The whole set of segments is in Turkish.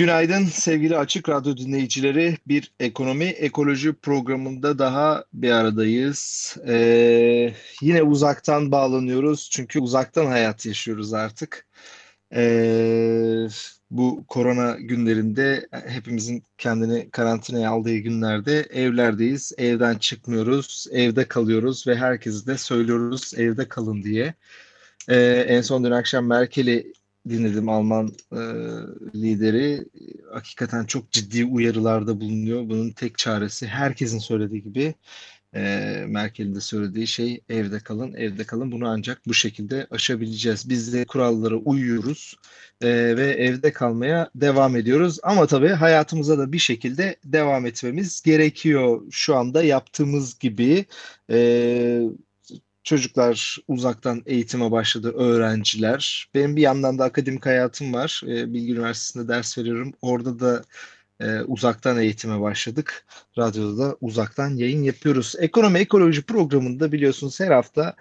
Günaydın sevgili Açık Radyo dinleyicileri. Bir ekonomi ekoloji programında daha bir aradayız. Ee, yine uzaktan bağlanıyoruz çünkü uzaktan hayat yaşıyoruz artık. Ee, bu korona günlerinde hepimizin kendini karantinaya aldığı günlerde evlerdeyiz. Evden çıkmıyoruz, evde kalıyoruz ve herkese de söylüyoruz evde kalın diye. Ee, en son dün akşam Merkel'i dinledim Alman e, lideri. Hakikaten çok ciddi uyarılarda bulunuyor. Bunun tek çaresi herkesin söylediği gibi e, Merkel'in de söylediği şey evde kalın, evde kalın. Bunu ancak bu şekilde aşabileceğiz. Biz de kurallara uyuyoruz e, ve evde kalmaya devam ediyoruz. Ama tabii hayatımıza da bir şekilde devam etmemiz gerekiyor. Şu anda yaptığımız gibi e, çocuklar uzaktan eğitime başladı, öğrenciler. Benim bir yandan da akademik hayatım var. E, Bilgi Üniversitesi'nde ders veriyorum. Orada da e, uzaktan eğitime başladık. Radyoda da uzaktan yayın yapıyoruz. Ekonomi Ekoloji programında biliyorsunuz her hafta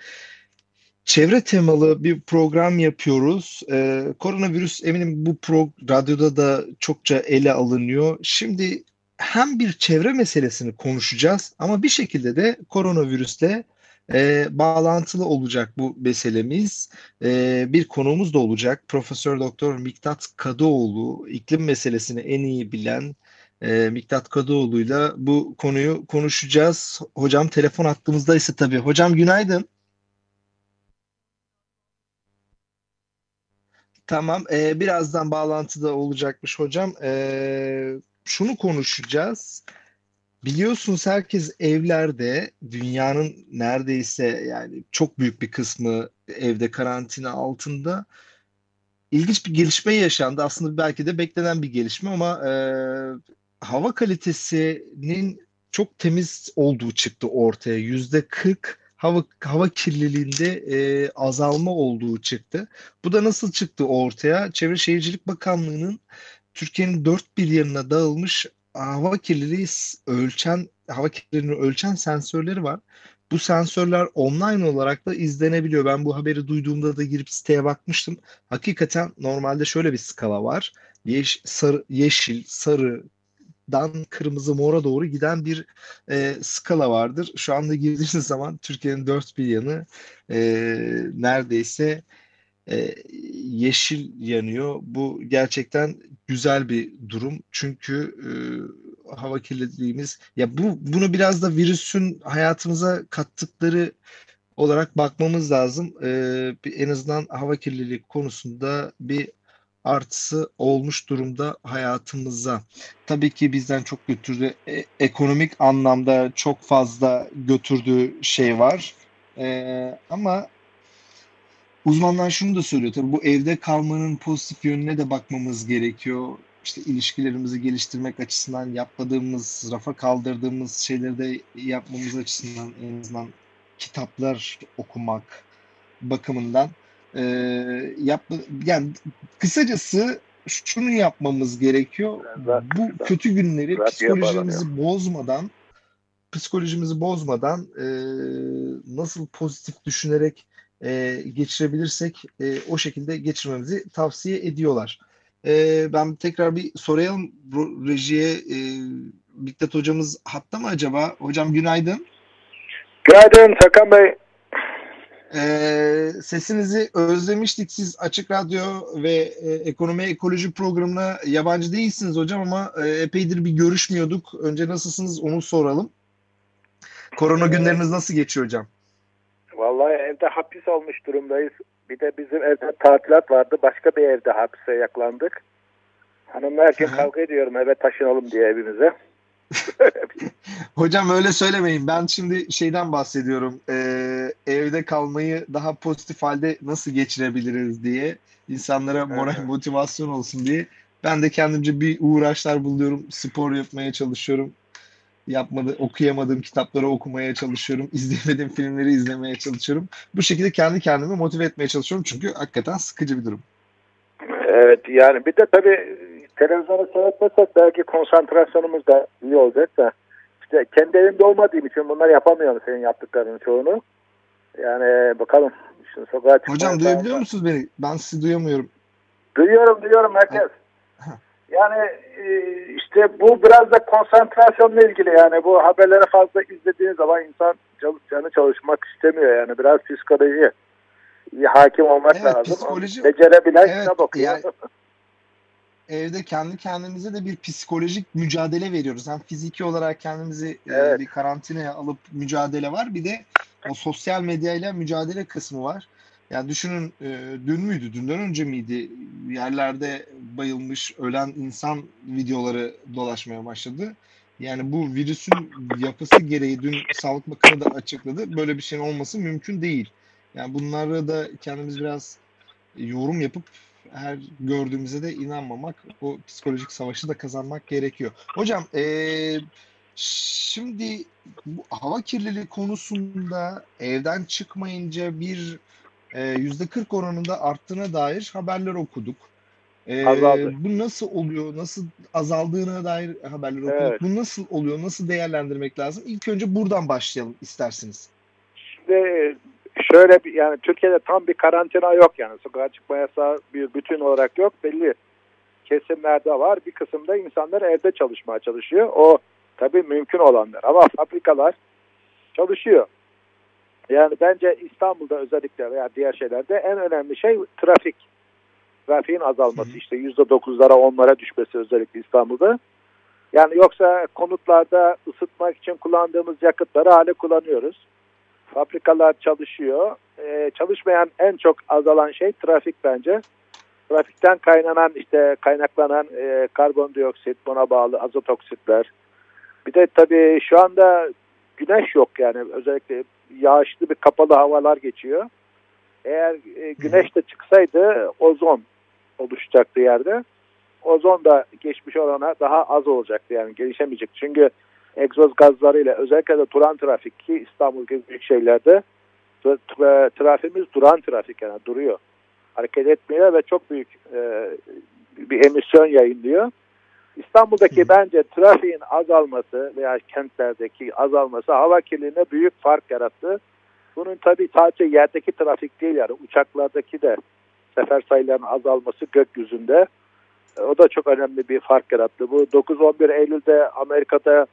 çevre temalı bir program yapıyoruz. E, koronavirüs eminim bu pro radyoda da çokça ele alınıyor. Şimdi hem bir çevre meselesini konuşacağız ama bir şekilde de koronavirüsle e, bağlantılı olacak bu meselemiz. E, bir konuğumuz da olacak. Profesör Doktor Miktat Kadıoğlu iklim meselesini en iyi bilen e, Miktat Kadıoğlu'yla bu konuyu konuşacağız. Hocam telefon hattımızdaysa tabii. Hocam günaydın. Tamam, e, birazdan bağlantıda olacakmış hocam. E, şunu konuşacağız. Biliyorsunuz herkes evlerde, dünyanın neredeyse yani çok büyük bir kısmı evde karantina altında. İlginç bir gelişme yaşandı. Aslında belki de beklenen bir gelişme ama e, hava kalitesinin çok temiz olduğu çıktı ortaya. Yüzde 40 hava hava kirliliğinde e, azalma olduğu çıktı. Bu da nasıl çıktı ortaya? Çevre Şehircilik Bakanlığı'nın Türkiye'nin dört bir yanına dağılmış hava kirliliği ölçen hava kirliliğini ölçen sensörleri var. Bu sensörler online olarak da izlenebiliyor. Ben bu haberi duyduğumda da girip siteye bakmıştım. Hakikaten normalde şöyle bir skala var. Yeş, sarı, yeşil, sarıdan kırmızı mora doğru giden bir e, skala vardır. Şu anda girdiğiniz zaman Türkiye'nin dört bir yanı e, neredeyse e, yeşil yanıyor. Bu gerçekten güzel bir durum. Çünkü e, hava kirliliğimiz ya bu bunu biraz da virüsün hayatımıza kattıkları olarak bakmamız lazım. E, en azından hava kirliliği konusunda bir artısı olmuş durumda hayatımıza. Tabii ki bizden çok götürdü. E, ekonomik anlamda çok fazla götürdüğü şey var. E, ama Uzmanlar şunu da söylüyor tabii bu evde kalmanın pozitif yönüne de bakmamız gerekiyor. İşte ilişkilerimizi geliştirmek açısından yapmadığımız, rafa kaldırdığımız şeyleri de yapmamız açısından en azından kitaplar okumak bakımından e, yap yani kısacası şunu yapmamız gerekiyor. Bu kötü günleri psikolojimizi bozmadan psikolojimizi bozmadan e, nasıl pozitif düşünerek e, geçirebilirsek e, o şekilde geçirmemizi tavsiye ediyorlar. E, ben tekrar bir sorayım rejiye. E, Miktat hocamız hatta mı acaba? Hocam günaydın. Günaydın Serkan Bey. Ee, sesinizi özlemiştik. Siz Açık Radyo ve e, Ekonomi Ekoloji programına yabancı değilsiniz hocam ama e, epeydir bir görüşmüyorduk. Önce nasılsınız onu soralım. Korona günleriniz nasıl geçiyor hocam? Vallahi evde hapis olmuş durumdayız. Bir de bizim evde tatilat vardı. Başka bir evde hapise yaklandık. Hanımla erken kavga ediyorum eve taşınalım diye evimize. Hocam öyle söylemeyin. Ben şimdi şeyden bahsediyorum. Ee, evde kalmayı daha pozitif halde nasıl geçirebiliriz diye. insanlara moral Evet. motivasyon olsun diye. Ben de kendimce bir uğraşlar buluyorum. Spor yapmaya çalışıyorum. Yapmadı, okuyamadığım kitapları okumaya çalışıyorum. İzleyemediğim filmleri izlemeye çalışıyorum. Bu şekilde kendi kendimi motive etmeye çalışıyorum. Çünkü hakikaten sıkıcı bir durum. Evet yani bir de tabii televizyonu seyretmesek belki konsantrasyonumuz da iyi olacak da işte kendi evimde olmadığım için bunları yapamıyorum senin yaptıklarının çoğunu. Yani bakalım. Şimdi sokağa Hocam duyabiliyor musunuz beni? Ben sizi duyamıyorum. Duyuyorum duyuyorum herkes. Ha. Yani e, işte bu biraz da konsantrasyonla ilgili yani bu haberleri fazla izlediğiniz zaman insan canı çalışmak istemiyor yani biraz psikoloji hakim olmak Evet, lazım. psikoloji- Becerebilen Evet, okuyor. yani- Evde kendi kendimize de bir psikolojik mücadele veriyoruz. Hem fiziki olarak kendimizi e, Evet. bir karantinaya alıp mücadele var. Bir de o sosyal medyayla mücadele kısmı var. Yani düşünün e, dün müydü, dünden önce miydi yerlerde bayılmış, ölen insan videoları dolaşmaya başladı. Yani bu virüsün yapısı gereği dün Sağlık Bakanı da açıkladı. Böyle bir şeyin olması mümkün değil. Yani bunları da kendimiz biraz yorum yapıp her gördüğümüze de inanmamak, o psikolojik savaşı da kazanmak gerekiyor. Hocam, eee, şimdi bu hava kirliliği konusunda evden çıkmayınca bir 40 oranında arttığına dair haberler okuduk. Eee, Azaldı. bu nasıl oluyor, nasıl azaldığına dair haberler okuduk. Evet. Bu nasıl oluyor, nasıl değerlendirmek lazım? İlk önce buradan başlayalım isterseniz. Şimdi şöyle bir yani Türkiye'de tam bir karantina yok yani sokağa çıkma yasağı bir bütün olarak yok belli kesimlerde var bir kısımda insanlar evde çalışmaya çalışıyor o tabii mümkün olanlar ama fabrikalar çalışıyor yani bence İstanbul'da özellikle veya diğer şeylerde en önemli şey trafik trafiğin azalması işte yüzde dokuzlara onlara düşmesi özellikle İstanbul'da yani yoksa konutlarda ısıtmak için kullandığımız yakıtları hala kullanıyoruz fabrikalar çalışıyor. Ee, çalışmayan en çok azalan şey trafik bence. Trafikten kaynanan işte kaynaklanan e, karbondioksit, buna bağlı azot oksitler. Bir de tabii şu anda güneş yok yani özellikle yağışlı bir kapalı havalar geçiyor. Eğer e, güneş de çıksaydı ozon oluşacaktı yerde. Ozon da geçmiş olana daha az olacaktı yani gelişemeyecek. Çünkü egzoz gazlarıyla özellikle de duran trafik ki İstanbul gibi büyük şehirlerde tra- tra- trafiğimiz duran trafik yani duruyor. Hareket etmiyor ve çok büyük e, bir emisyon yayınlıyor. İstanbul'daki bence trafiğin azalması veya kentlerdeki azalması hava kirliliğine büyük fark yarattı. Bunun tabii sadece yerdeki trafik değil yani uçaklardaki de sefer sayılarının azalması gökyüzünde. E, O da çok önemli bir fark yarattı. Bu 9-11 Eylül'de Amerika'da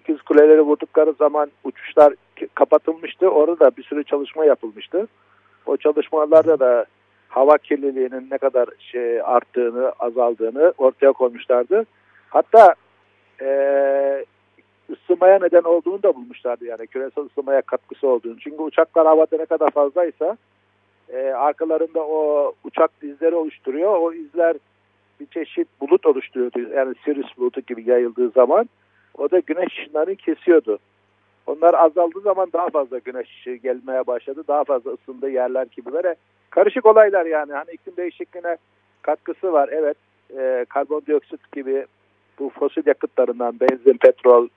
ikiz kuleleri vurdukları zaman uçuşlar kapatılmıştı. Orada da bir sürü çalışma yapılmıştı. O çalışmalarda da hava kirliliğinin ne kadar şey arttığını, azaldığını ortaya koymuşlardı. Hatta eee ısınmaya neden olduğunu da bulmuşlardı yani küresel ısınmaya katkısı olduğunu. Çünkü uçaklar havada ne kadar fazlaysa e, arkalarında o uçak izleri oluşturuyor. O izler bir çeşit bulut oluşturuyordu. Yani Sirius bulutu gibi yayıldığı zaman o da güneş ışınlarını kesiyordu. Onlar azaldığı zaman daha fazla güneş ışığı gelmeye başladı. Daha fazla ısındığı yerler gibi böyle karışık olaylar yani. Hani iklim değişikliğine katkısı var. Evet e, karbondioksit gibi bu fosil yakıtlarından benzin, petrol,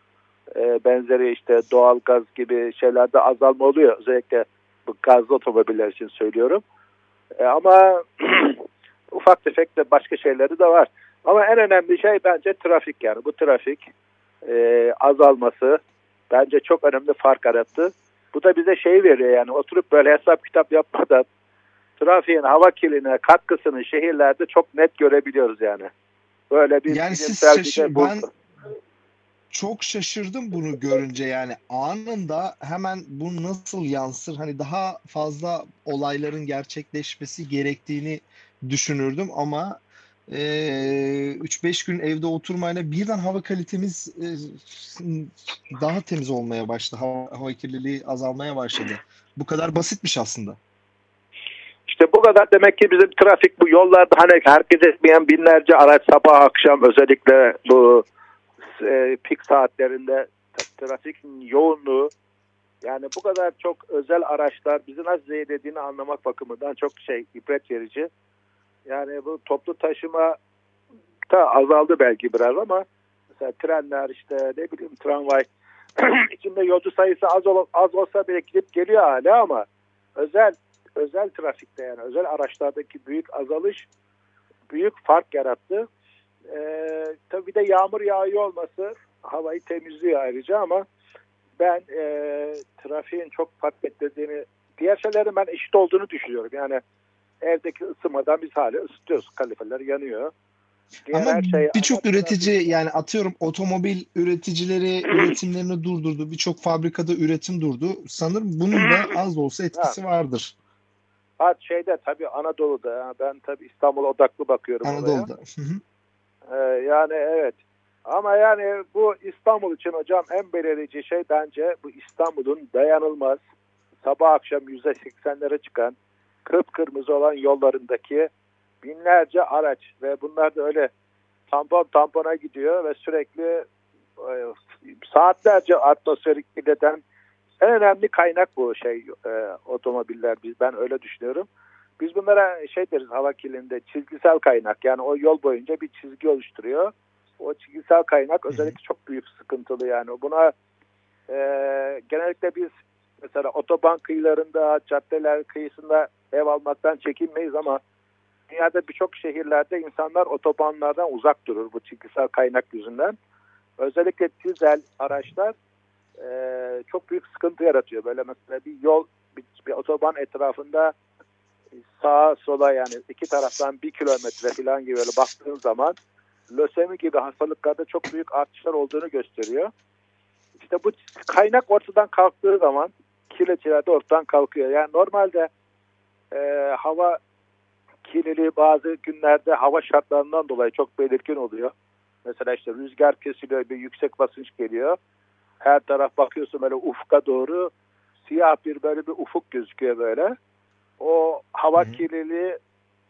e, benzeri işte doğal gaz gibi şeylerde azalma oluyor. Özellikle bu gazlı otomobiller için söylüyorum. E, ama ufak tefek de başka şeyleri de var. Ama en önemli şey bence trafik yani. Bu trafik e, azalması bence çok önemli fark yarattı. Bu da bize şey veriyor yani oturup böyle hesap kitap yapmadan trafiğin hava kirliliğine katkısını şehirlerde çok net görebiliyoruz yani. Böyle bir Yani siz şaşır- ben çok şaşırdım bunu görünce yani anında hemen bu nasıl yansır hani daha fazla olayların gerçekleşmesi gerektiğini düşünürdüm ama eee 3-5 gün evde oturmayla birden hava kalitemiz eee, daha temiz olmaya başladı. Hava, hava kirliliği azalmaya başladı. Bu kadar basitmiş aslında. İşte bu kadar demek ki bizim trafik bu yollarda hani hareket etmeyen binlerce araç sabah akşam özellikle bu e, pik saatlerinde tra- trafikin yoğunluğu yani bu kadar çok özel araçlar bizi nasıl zehirlediğini anlamak bakımından çok şey ibret verici. Yani bu toplu taşıma da azaldı belki biraz ama mesela trenler işte ne bileyim tramvay içinde yolcu sayısı az, ol, az olsa bile gidip geliyor hala ama özel özel trafikte yani özel araçlardaki büyük azalış büyük fark yarattı. Ee, tabii de yağmur yağıyor olması havayı temizliyor ayrıca ama ben e, trafiğin çok fark ettirdiğini diğer şeylerin ben eşit olduğunu düşünüyorum. Yani evdeki ısınmadan biz hala ısıtıyoruz. Kalifeler yanıyor. Diğer Ama şey, birçok üretici yani atıyorum otomobil üreticileri üretimlerini durdurdu. Birçok fabrikada üretim durdu. Sanırım bunun da az olsa etkisi vardır. Ha şeyde tabii Anadolu'da. Ben tabii İstanbul odaklı bakıyorum. Anadolu'da. Ee, yani evet. Ama yani bu İstanbul için hocam en belirleyici şey bence bu İstanbul'un dayanılmaz sabah akşam yüzde seksenlere çıkan kıpkırmızı olan yollarındaki binlerce araç ve bunlar da öyle tampon tampona gidiyor ve sürekli e, saatlerce atmosferik ileten en önemli kaynak bu şey e, otomobiller biz ben öyle düşünüyorum. Biz bunlara şey deriz hava kirliliğinde çizgisel kaynak yani o yol boyunca bir çizgi oluşturuyor. O çizgisel kaynak özellikle çok büyük sıkıntılı yani buna e, genellikle biz mesela otoban kıyılarında caddeler kıyısında ev almaktan çekinmeyiz ama dünyada birçok şehirlerde insanlar otobanlardan uzak durur bu çizgisel kaynak yüzünden. Özellikle dizel araçlar e, çok büyük sıkıntı yaratıyor. Böyle mesela bir yol, bir, bir otoban etrafında sağa sola yani iki taraftan bir kilometre falan gibi böyle baktığın zaman lösemi gibi hastalıklarda çok büyük artışlar olduğunu gösteriyor. İşte bu kaynak ortadan kalktığı zaman kirletiler de ortadan kalkıyor. Yani normalde e, hava kirliliği bazı günlerde hava şartlarından dolayı çok belirgin oluyor. Mesela işte rüzgar kesiliyor, bir yüksek basınç geliyor. Her taraf bakıyorsun böyle ufka doğru siyah bir böyle bir ufuk gözüküyor böyle. O hava Hı-hı. kirliliği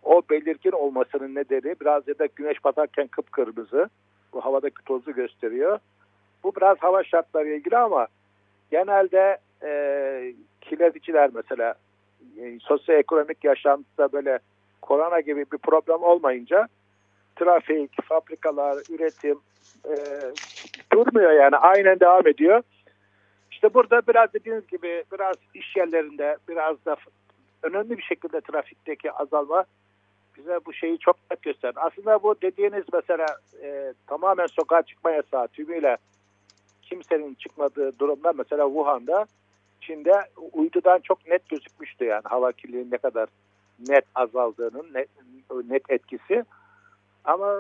o belirgin olmasının nedeni biraz ya da güneş batarken kıpkırmızı. Bu havadaki tozu gösteriyor. Bu biraz hava şartları ilgili ama genelde e, kirleticiler mesela e, sosyoekonomik yaşantıda böyle korona gibi bir problem olmayınca trafik, fabrikalar, üretim e, durmuyor yani aynen devam ediyor. İşte burada biraz dediğiniz gibi biraz iş yerlerinde biraz da önemli bir şekilde trafikteki azalma bize bu şeyi çok net gösterdi. Aslında bu dediğiniz mesela e, tamamen sokağa çıkma yasağı tümüyle kimsenin çıkmadığı durumda mesela Wuhan'da Çin'de uydudan çok net gözükmüştü yani hava kirliliğinin ne kadar net azaldığının net, net etkisi. Ama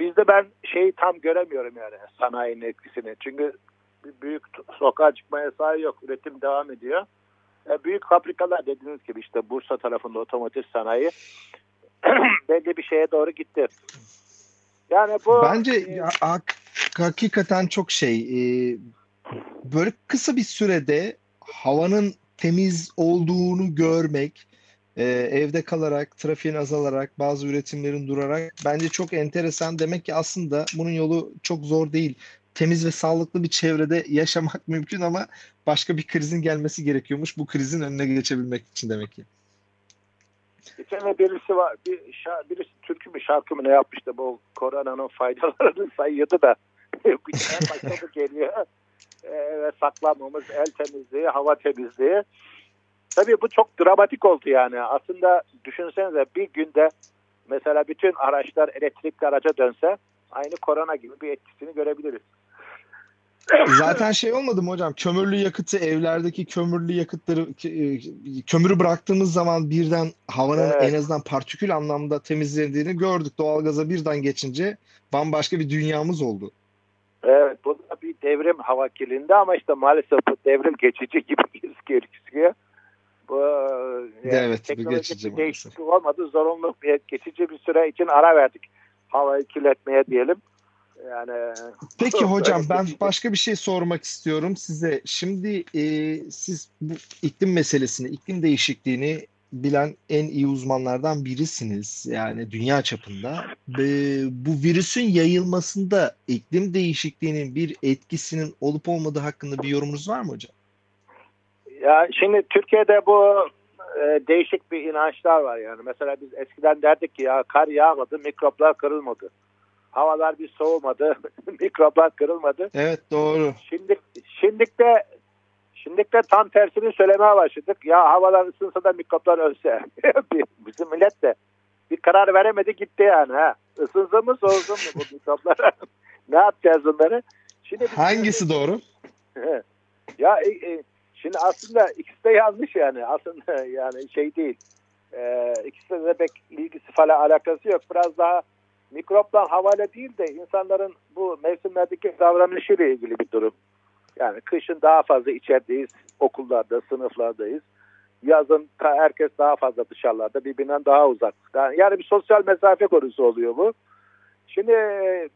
bizde ben şeyi tam göremiyorum yani sanayinin etkisini. Çünkü büyük sokağa çıkma yasağı yok. Üretim devam ediyor. E, büyük fabrikalar dediğiniz gibi işte Bursa tarafında otomotiv sanayi belli bir şeye doğru gitti. Yani bu bence e, hakikaten çok şey e, böyle kısa bir sürede havanın temiz olduğunu görmek e, evde kalarak trafiğin azalarak bazı üretimlerin durarak bence çok enteresan. Demek ki aslında bunun yolu çok zor değil. Temiz ve sağlıklı bir çevrede yaşamak mümkün ama başka bir krizin gelmesi gerekiyormuş bu krizin önüne geçebilmek için demek ki. Geçen birisi var, bir şa, birisi türkü mü şarkı mı ne yapmıştı bu koronanın faydalarını sayıyordu da. Bir başladı geliyor e, ve saklanmamız, el temizliği, hava temizliği. Tabii bu çok dramatik oldu yani. Aslında düşünsenize bir günde mesela bütün araçlar elektrikli araca dönse aynı korona gibi bir etkisini görebiliriz. Zaten şey olmadı mı hocam? Kömürlü yakıtı evlerdeki kömürlü yakıtları e, kömürü bıraktığımız zaman birden havanın evet. en azından partikül anlamda temizlendiğini gördük. Doğalgaza birden geçince bambaşka bir dünyamız oldu. Evet bu da bir devrim hava kirliliğinde ama işte maalesef bu devrim geçici gibi gözüküyor. Bu yani evet, teknolojik geçici bir değişiklik olmadı. Zorunlu bir geçici bir süre için ara verdik havayı kirletmeye diyelim. Yani Peki hocam ben başka bir şey sormak istiyorum size. Şimdi e, siz bu iklim meselesini, iklim değişikliğini bilen en iyi uzmanlardan birisiniz. Yani dünya çapında. Bu virüsün yayılmasında iklim değişikliğinin bir etkisinin olup olmadığı hakkında bir yorumunuz var mı hocam? Ya şimdi Türkiye'de bu e, değişik bir inançlar var yani. Mesela biz eskiden derdik ki ya kar yağmadı, mikroplar kırılmadı. Havalar bir soğumadı, mikroplar kırılmadı. Evet doğru. Şimdi şimdi de şimdi de tam tersini söylemeye başladık. Ya havalar ısınsa da mikroplar ölse. Bizim millet de bir karar veremedi gitti yani. Ha. Isınsın mı soğusun mu bu mikroplar? ne yapacağız bunları? Şimdi Hangisi doğru? ya e, e, şimdi aslında ikisi de yanlış yani. Aslında yani şey değil. E, ikisi de pek ilgisi falan alakası yok. Biraz daha mikroplar havale değil de insanların bu mevsimlerdeki davranışıyla ilgili bir durum. Yani kışın daha fazla içerideyiz, okullarda, sınıflardayız. Yazın herkes daha fazla dışarılarda, birbirinden daha uzak. Yani bir sosyal mesafe konusu oluyor bu. Şimdi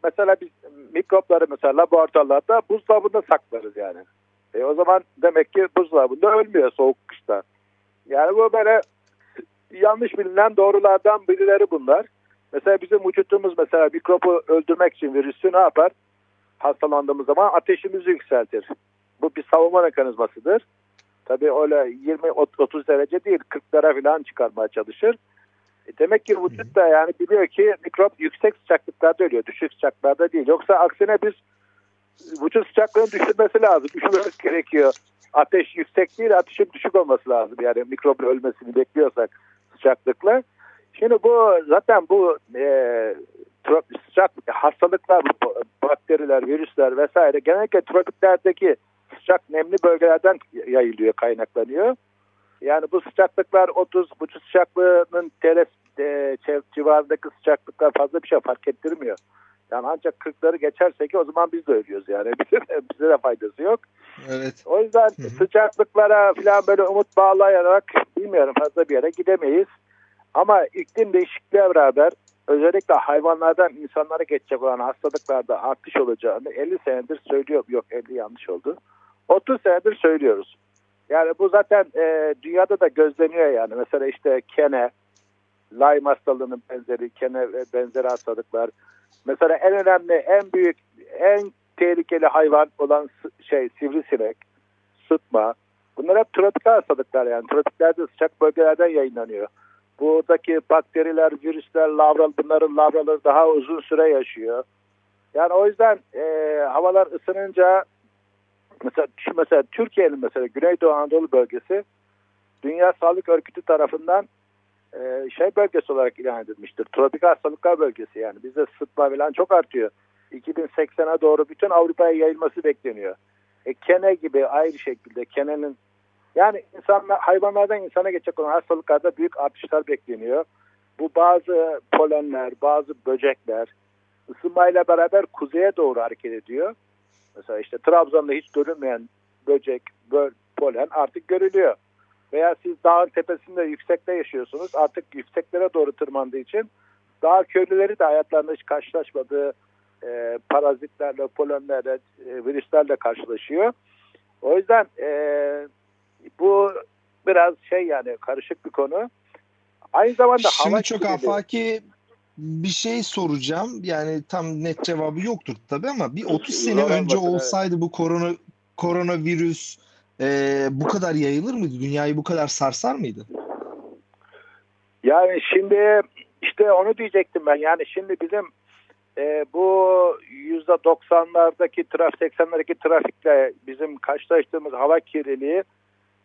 mesela biz mikropları mesela laboratuvarlarda buzdolabında saklarız yani. E o zaman demek ki buzdolabında ölmüyor soğuk kışta. Yani bu böyle yanlış bilinen doğrulardan birileri bunlar. Mesela bizim vücudumuz mesela mikrobu öldürmek için virüsü ne yapar? Hastalandığımız zaman ateşimizi yükseltir. Bu bir savunma mekanizmasıdır. Tabii öyle 20-30 derece değil 40'lara falan çıkarmaya çalışır. E demek ki vücut da yani biliyor ki mikrop yüksek sıcaklıklarda ölüyor. Düşük sıcaklıklarda değil. Yoksa aksine biz vücut sıcaklığını düşürmesi lazım. Düşürmemiz gerekiyor. Ateş yüksek değil, ateşin düşük olması lazım. Yani mikrobun ölmesini bekliyorsak sıcaklıkla. Şimdi bu zaten bu e, sıcak hastalıklar, bakteriler, virüsler vesaire genellikle tropiklerdeki sıcak nemli bölgelerden yayılıyor, kaynaklanıyor. Yani bu sıcaklıklar 30 buçuk sıcaklığının teres e, civarındaki sıcaklıklar fazla bir şey fark ettirmiyor. Yani ancak 40'ları geçerse ki o zaman biz de ölüyoruz yani. Bize de, bize de faydası yok. Evet. O yüzden Hı-hı. sıcaklıklara falan böyle umut bağlayarak bilmiyorum fazla bir yere gidemeyiz. Ama iklim değişikliğe beraber özellikle hayvanlardan insanlara geçecek olan hastalıklarda artış olacağını 50 senedir söylüyor. Yok 50 yanlış oldu. 30 senedir söylüyoruz. Yani bu zaten e, dünyada da gözleniyor yani. Mesela işte kene, Lyme hastalığının benzeri, kene ve benzeri hastalıklar. Mesela en önemli, en büyük, en tehlikeli hayvan olan şey sivrisinek, sıtma. Bunlar hep tropikal hastalıklar yani. Tropiklerde sıcak bölgelerden yayınlanıyor. Buradaki bakteriler, virüsler, lavral, bunların lavraları daha uzun süre yaşıyor. Yani o yüzden e, havalar ısınınca mesela, mesela Türkiye'nin mesela Güneydoğu Anadolu bölgesi Dünya Sağlık Örgütü tarafından e, şey bölgesi olarak ilan edilmiştir. Tropikal hastalıklar bölgesi yani. Bizde sıtma falan çok artıyor. 2080'e doğru bütün Avrupa'ya yayılması bekleniyor. E, kene gibi ayrı şekilde kenenin yani insanlar, hayvanlardan insana geçecek olan hastalıklarda büyük artışlar bekleniyor. Bu bazı polenler, bazı böcekler ısınmayla beraber kuzeye doğru hareket ediyor. Mesela işte Trabzon'da hiç görünmeyen böcek, böl, polen artık görülüyor. Veya siz dağın tepesinde yüksekte yaşıyorsunuz. Artık yükseklere doğru tırmandığı için dağ köylüleri de hayatlarında hiç karşılaşmadığı e, parazitlerle, polenlerle, e, virüslerle karşılaşıyor. O yüzden e, bu biraz şey yani karışık bir konu. Aynı zamanda Şimdi hava çok afaki bir şey soracağım. Yani tam net cevabı yoktur tabii ama bir 30 sene önce olsaydı bu korona koronavirüs e, bu kadar yayılır mıydı? Dünyayı bu kadar sarsar mıydı? Yani şimdi işte onu diyecektim ben. Yani şimdi bizim e, bu yüzde 90'lardaki trafik 80'lerdeki trafikle bizim karşılaştığımız hava kirliliği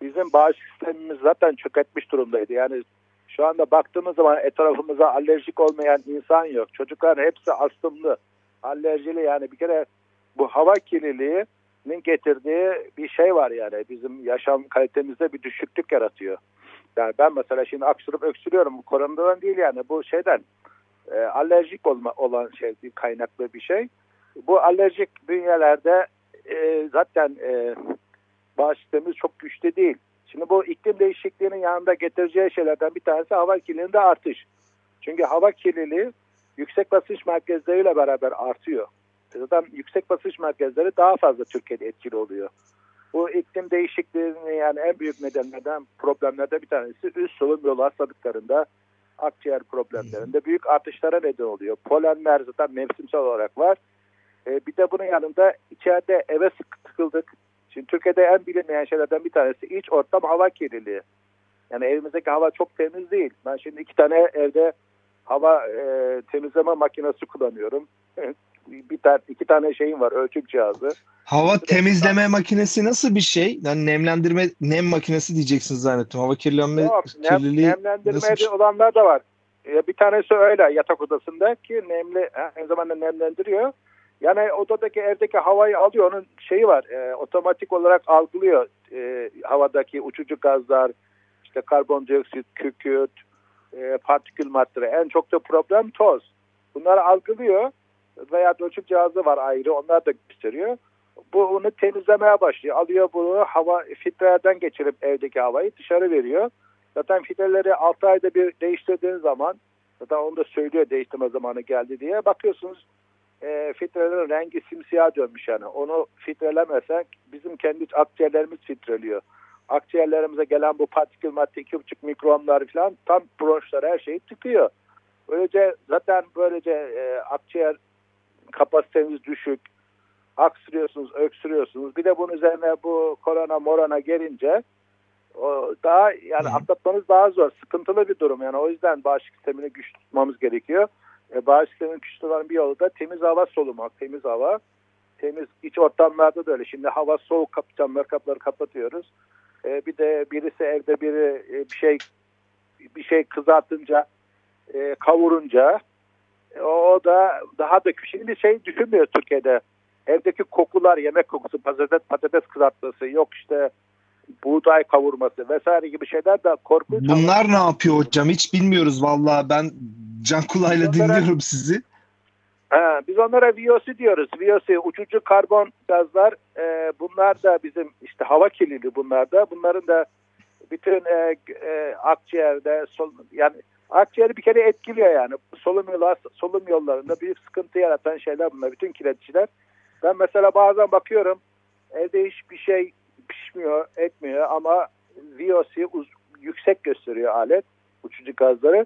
bizim bağış sistemimiz zaten çöketmiş durumdaydı. Yani şu anda baktığımız zaman etrafımıza alerjik olmayan insan yok. Çocuklar hepsi astımlı, alerjili yani bir kere bu hava kirliliğinin getirdiği bir şey var yani bizim yaşam kalitemizde bir düşüklük yaratıyor. Yani ben mesela şimdi aksırıp öksürüyorum bu koronadan değil yani bu şeyden e, alerjik olma, olan şey bir kaynaklı bir şey. Bu alerjik bünyelerde e, zaten e, bağış sistemimiz çok güçlü değil. Şimdi bu iklim değişikliğinin yanında getireceği şeylerden bir tanesi hava kirliliğinde artış. Çünkü hava kirliliği yüksek basınç merkezleriyle beraber artıyor. Zaten yüksek basınç merkezleri daha fazla Türkiye'de etkili oluyor. Bu iklim değişikliğinin yani en büyük nedenlerden problemlerden bir tanesi üst solunum yolu hastalıklarında akciğer problemlerinde büyük artışlara neden oluyor. Polenler zaten mevsimsel olarak var. E, bir de bunun yanında içeride eve sıkıldık. Şimdi Türkiye'de en bilinmeyen şeylerden bir tanesi iç ortam hava kirliliği. Yani evimizdeki hava çok temiz değil. Ben şimdi iki tane evde hava e, temizleme makinesi kullanıyorum. bir tane iki tane şeyim var ölçüm cihazı. Hava temizleme makinesi nasıl bir şey? Yani nemlendirme nem makinesi diyeceksiniz zannettim. Hava kirlenme Yok, nem, kirliliği nemlendirme şey? olanlar da var. E, bir tanesi öyle yatak odasında ki nemli aynı zamanda nemlendiriyor. Yani odadaki evdeki havayı alıyor. Onun şeyi var. e, otomatik olarak algılıyor e, havadaki uçucu gazlar, işte karbondioksit, kükürt, e, partikül madde. En çok da problem toz. Bunları algılıyor veya ölçüm cihazı var ayrı. Onlar da gösteriyor. Bu onu temizlemeye başlıyor. Alıyor bunu hava filtrelerden geçirip evdeki havayı dışarı veriyor. Zaten filtreleri 6 ayda bir değiştirdiğiniz zaman zaten onu da söylüyor değiştirme zamanı geldi diye. Bakıyorsunuz e, filtrelerin rengi simsiyah dönmüş yani. Onu filtrelemezsek bizim kendi akciğerlerimiz filtreliyor. Akciğerlerimize gelen bu partikül madde 2,5 mikronlar falan tam bronşlara her şeyi tıkıyor. Böylece zaten böylece e, akciğer kapasiteniz düşük. Aksırıyorsunuz, öksürüyorsunuz. Bir de bunun üzerine bu korona morona gelince o daha yani Hı. atlatmanız daha zor. Sıkıntılı bir durum yani. O yüzden bağışıklık sistemini güç tutmamız gerekiyor. E, bağışıklık sistemini güç tutmanın bir yolu da temiz hava solumak. Temiz hava. Temiz iç ortamlarda da öyle. Şimdi hava soğuk kap, camları kapıları kapatıyoruz. E, bir de birisi evde biri e, bir şey bir şey kızartınca e, kavurunca e, o da daha da şimdi şey düşünmüyor Türkiye'de. Evdeki kokular, yemek kokusu, patates, patates kızartması, yok işte buğday kavurması vesaire gibi şeyler de korkunç. Bunlar ne yapıyor hocam? Hiç bilmiyoruz vallahi. Ben can kulağıyla Bunlara- dinliyorum sizi. Ha, biz onlara VOC diyoruz. VOC uçucu karbon gazlar. E, bunlar da bizim işte hava kirliliği bunlar da. Bunların da bütün e, e, akciğerde sol, yani akciğeri bir kere etkiliyor yani. Solunum, solunum yollarında büyük sıkıntı yaratan şeyler bunlar. Bütün kireççiler. Ben mesela bazen bakıyorum evde hiçbir şey pişmiyor, etmiyor ama VOC yüksek gösteriyor alet uçucu gazları.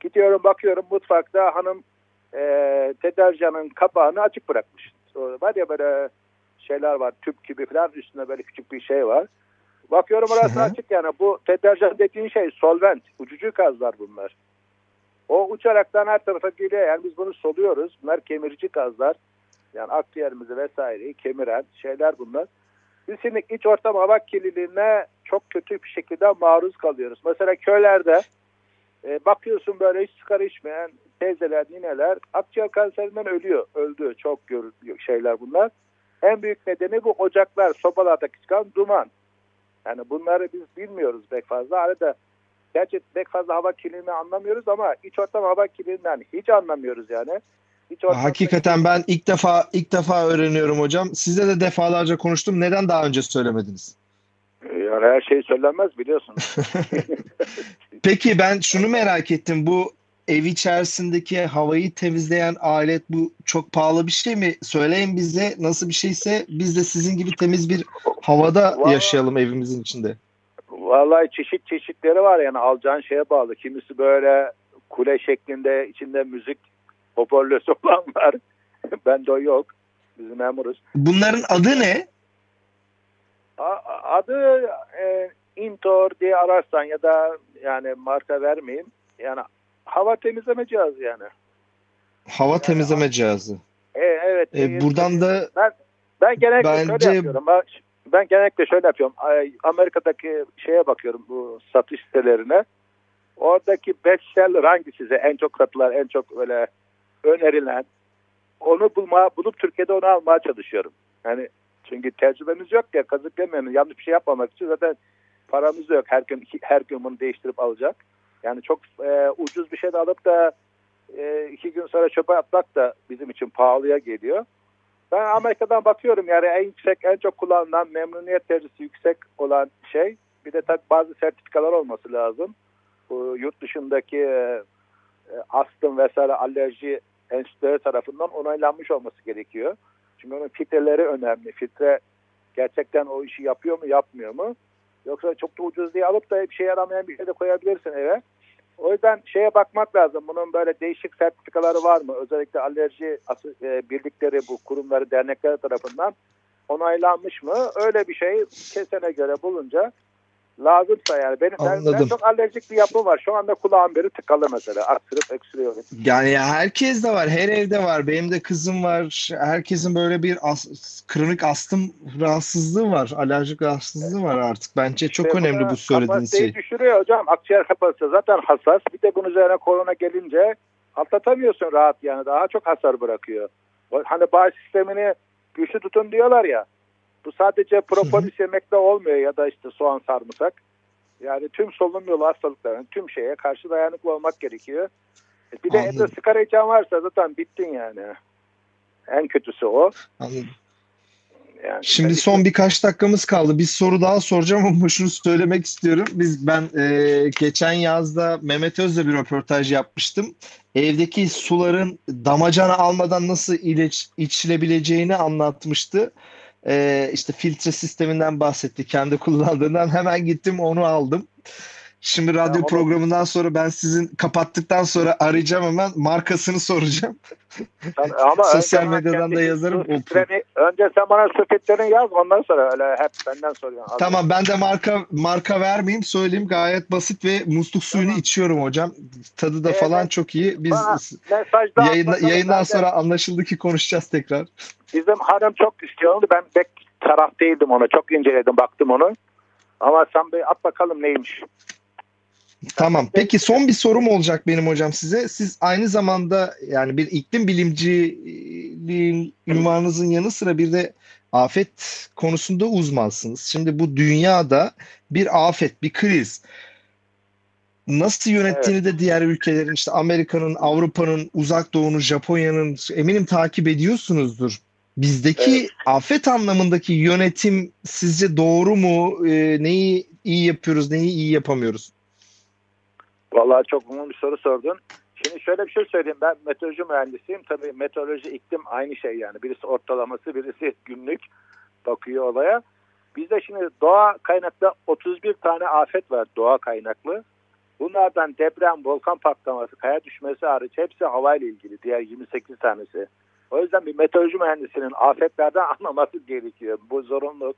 Gidiyorum bakıyorum mutfakta hanım e, deterjanın kapağını açık bırakmış. O var ya böyle şeyler var tüp gibi falan üstünde böyle küçük bir şey var. Bakıyorum orası açık yani bu deterjan dediğin şey solvent uçucu gazlar bunlar. O uçaraktan her tarafa geliyor yani biz bunu soluyoruz. Bunlar kemirici gazlar. Yani akciğerimizi vesaireyi kemiren şeyler bunlar. Biz şimdi iç ortam hava kirliliğine çok kötü bir şekilde maruz kalıyoruz. Mesela köylerde e, bakıyorsun böyle hiç sigara içmeyen teyzeler, nineler akciğer kanserinden ölüyor. Öldü. Çok şeyler bunlar. En büyük nedeni bu ocaklar, sobalardaki çıkan duman. Yani bunları biz bilmiyoruz pek fazla. Arada gerçi pek fazla hava kirliliğini anlamıyoruz ama iç ortam hava kirliliğinden hiç anlamıyoruz yani. İç ortamda- Hakikaten ben ilk defa ilk defa öğreniyorum hocam. Sizle de defalarca konuştum. Neden daha önce söylemediniz? Yani her şey söylenmez biliyorsunuz. Peki ben şunu merak ettim. Bu ev içerisindeki havayı temizleyen alet bu çok pahalı bir şey mi? Söyleyin bize nasıl bir şeyse biz de sizin gibi temiz bir havada Vallahi- yaşayalım evimizin içinde. Vallahi çeşit çeşitleri var yani alacağın şeye bağlı. Kimisi böyle kule şeklinde içinde müzik hoparlörü olan var. Bende o yok. Biz memuruz. Bunların adı ne? Adı e, Intor diye ararsan ya da yani marka vermeyeyim. Yani hava temizleme cihazı yani. Hava temizleme cihazı. E, evet. E, buradan da Ben genellikle Bence- şöyle yapıyorum. Ben, ben genellikle şöyle yapıyorum. Amerika'daki şeye bakıyorum bu satış sitelerine. Oradaki bestseller hangisi size en çok satılan, en çok böyle önerilen onu bulma, bulup Türkiye'de onu almaya çalışıyorum. Yani çünkü tecrübemiz yok ya kazık yemeyelim. Yanlış bir şey yapmamak için zaten paramız da yok. Her gün her gün bunu değiştirip alacak. Yani çok e, ucuz bir şey de alıp da e, iki gün sonra çöpe atmak da bizim için pahalıya geliyor. Ben Amerika'dan bakıyorum yani en yüksek, en çok kullanılan memnuniyet derecesi yüksek olan şey. Bir de tabii bazı sertifikalar olması lazım. Bu yurt dışındaki e, e, astım vesaire alerji enstitüleri tarafından onaylanmış olması gerekiyor. Çünkü onun filtreleri önemli. Filtre gerçekten o işi yapıyor mu yapmıyor mu? Yoksa çok da ucuz diye alıp da bir şey yaramayan bir şey de koyabilirsin eve. O yüzden şeye bakmak lazım. Bunun böyle değişik sertifikaları var mı? Özellikle alerji e, birlikleri, bu kurumları, dernekleri tarafından onaylanmış mı? Öyle bir şey kesene göre bulunca lazımsa yani. Benim, ben, ben Anladım. çok alerjik bir yapım var. Şu anda kulağım beri tıkalı mesela. Aksırıp öksürüyorum. Yani ya herkes de var, her evde var. Benim de kızım var. Herkesin böyle bir as- kronik astım rahatsızlığı var, alerjik rahatsızlığı var artık. Bence çok İşte önemli bu söylediğiniz şey. düşürüyor hocam. Akciğer kapasitesi zaten hassas. Bir de bunun üzerine korona gelince atlatamıyorsun rahat yani. Daha çok hasar bırakıyor. Hani bağış sistemini güçlü tutun diyorlar ya. Bu sadece propolis yemekle olmuyor ya da işte soğan sarımsak. Yani tüm solunum yolu hastalıklarının tüm şeye karşı dayanıklı olmak gerekiyor. E Bir de Anladım. evde sigara içen varsa zaten bittin yani. En kötüsü o. Anladım. Yani Şimdi Ben- son birkaç dakikamız kaldı. Bir soru daha soracağım ama şunu söylemek istiyorum. Biz ben e, geçen yazda Mehmet Öz'le bir röportaj yapmıştım. Evdeki suların damacana almadan nasıl ileç, içilebileceğini anlatmıştı. E, işte filtre sisteminden bahsetti. Kendi kullandığından hemen gittim onu aldım. Şimdi radyo onu- programından sonra ben sizin kapattıktan sonra arayacağım hemen markasını soracağım. Sen- ama Sosyal medyadan da yazarım, filtreni- önce sen bana filtreni yaz ondan sonra öyle hep benden soruyorsun. Tamam ben de marka marka vermeyeyim söyleyeyim gayet basit ve musluk suyunu Tamam. içiyorum hocam. Tadı da Evet. falan çok iyi. Biz Bana Mesajda yayın, atmasanız yayından sonra anlaşıldı ki konuşacağız tekrar. Bizim hanım çok istiyordu. Ben pek taraf değildim ona. Çok inceledim baktım onu. Ama sen bir at bakalım neymiş. Tamam. Peki son bir sorum olacak benim hocam size. Siz aynı zamanda yani bir iklim bilimciliğin ünvanınızın yanı sıra bir de afet konusunda uzmansınız. Şimdi bu dünyada bir afet, bir kriz nasıl yönettiğini de diğer ülkelerin işte Amerika'nın, Avrupa'nın, Uzak Doğu'nun, Japonya'nın eminim takip ediyorsunuzdur. Bizdeki Evet. afet anlamındaki yönetim sizce doğru mu? Ee, neyi iyi yapıyoruz, neyi iyi yapamıyoruz? Vallahi çok umum bir soru sordun. Şimdi şöyle bir şey söyleyeyim. Ben meteoroloji mühendisiyim. Tabii meteoroloji, iklim aynı şey yani. Birisi ortalaması, birisi günlük bakıyor olaya. Bizde şimdi doğa kaynaklı 31 tane afet var doğa kaynaklı. Bunlardan deprem, volkan patlaması, kaya düşmesi hariç hepsi havayla ilgili. Diğer 28 tanesi. O yüzden bir meteoroloji mühendisinin afetlerden anlaması gerekiyor. Bu zorunluluk.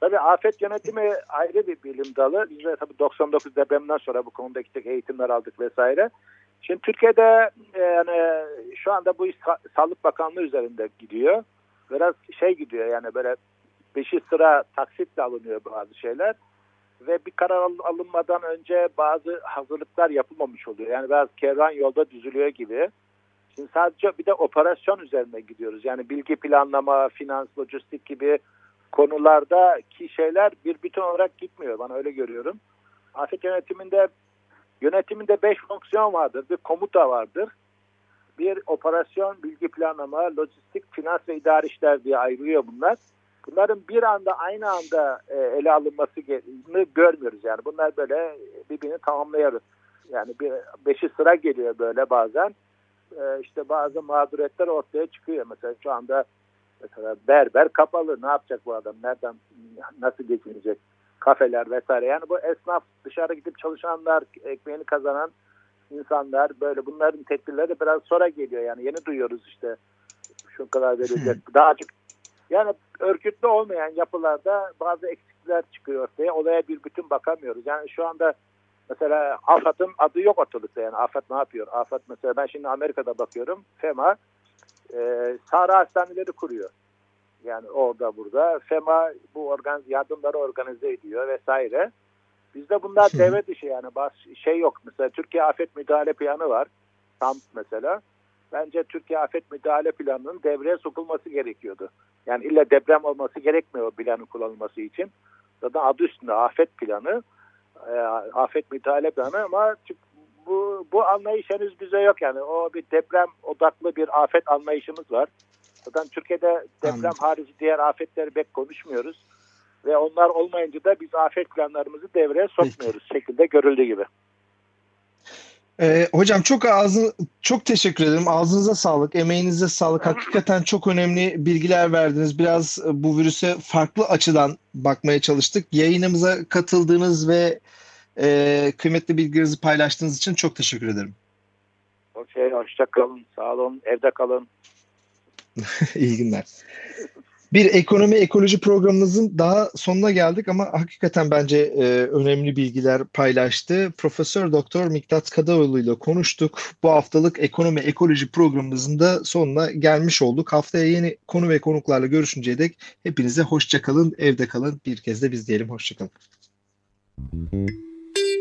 Tabii afet yönetimi ayrı bir bilim dalı. Biz de tabii 99 depreminden sonra bu konuda gittik, eğitimler aldık vesaire. Şimdi Türkiye'de e, yani şu anda bu iş Sa- Sağlık Bakanlığı üzerinde gidiyor. Biraz şey gidiyor yani böyle beşi sıra taksitle alınıyor bazı şeyler. Ve bir karar al- alınmadan önce bazı hazırlıklar yapılmamış oluyor. Yani biraz kervan yolda düzülüyor gibi. Şimdi sadece bir de operasyon üzerine gidiyoruz. Yani bilgi planlama, finans, lojistik gibi konulardaki şeyler bir bütün olarak gitmiyor. Bana öyle görüyorum. Afet yönetiminde yönetiminde beş fonksiyon vardır. Bir komuta vardır. Bir operasyon, bilgi planlama, lojistik, finans ve idari işler diye ayrılıyor bunlar. Bunların bir anda aynı anda e, ele alınması ge- görmüyoruz yani. Bunlar böyle birbirini tamamlıyoruz. Yani bir beşi sıra geliyor böyle bazen. E, işte bazı mağduriyetler ortaya çıkıyor. Mesela şu anda mesela berber kapalı. Ne yapacak bu adam? Nereden nasıl geçinecek? Kafeler vesaire. Yani bu esnaf dışarı gidip çalışanlar, ekmeğini kazanan insanlar böyle bunların tedbirleri biraz sonra geliyor. Yani yeni duyuyoruz işte şu kadar verilecek. Daha açık yani örgütlü olmayan yapılarda bazı eksikler çıkıyor ortaya. Olaya bir bütün bakamıyoruz. Yani şu anda mesela AFAD'ın adı yok ortalıkta. Yani AFAD ne yapıyor? AFAD mesela ben şimdi Amerika'da bakıyorum. FEMA e, Sahra hastaneleri kuruyor. Yani orada burada. FEMA bu organ, yardımları organize ediyor vesaire. Bizde bunlar Hı. devre dışı yani. Bazı şey yok. Mesela Türkiye Afet Müdahale Planı var. TAMP mesela. Bence Türkiye Afet Müdahale Planı'nın devreye sokulması gerekiyordu. Yani illa deprem olması gerekmiyor planın kullanılması için. Zaten adı üstünde afet planı, e, afet müdahale planı ama bu, bu anlayış henüz bize yok yani. O bir deprem odaklı bir afet anlayışımız var. Zaten Türkiye'de deprem Anladım. harici diğer afetleri pek konuşmuyoruz. Ve onlar olmayınca da biz afet planlarımızı devreye sokmuyoruz şekilde görüldüğü gibi. Ee, hocam çok ağzı çok teşekkür ederim. Ağzınıza sağlık, emeğinize sağlık. Hakikaten çok önemli bilgiler verdiniz. Biraz e, bu virüse farklı açıdan bakmaya çalıştık. Yayınımıza katıldığınız ve e, kıymetli bilgilerinizi paylaştığınız için çok teşekkür ederim. Okey, hoşça kalın, sağ olun, evde kalın. İyi günler. Bir ekonomi ekoloji programımızın daha sonuna geldik ama hakikaten bence e, önemli bilgiler paylaştı. Profesör Doktor Miktat Kadaoğlu ile konuştuk. Bu haftalık ekonomi ekoloji programımızın da sonuna gelmiş olduk. Haftaya yeni konu ve konuklarla görüşünceye dek hepinize hoşça kalın, evde kalın. Bir kez de biz diyelim hoşça kalın.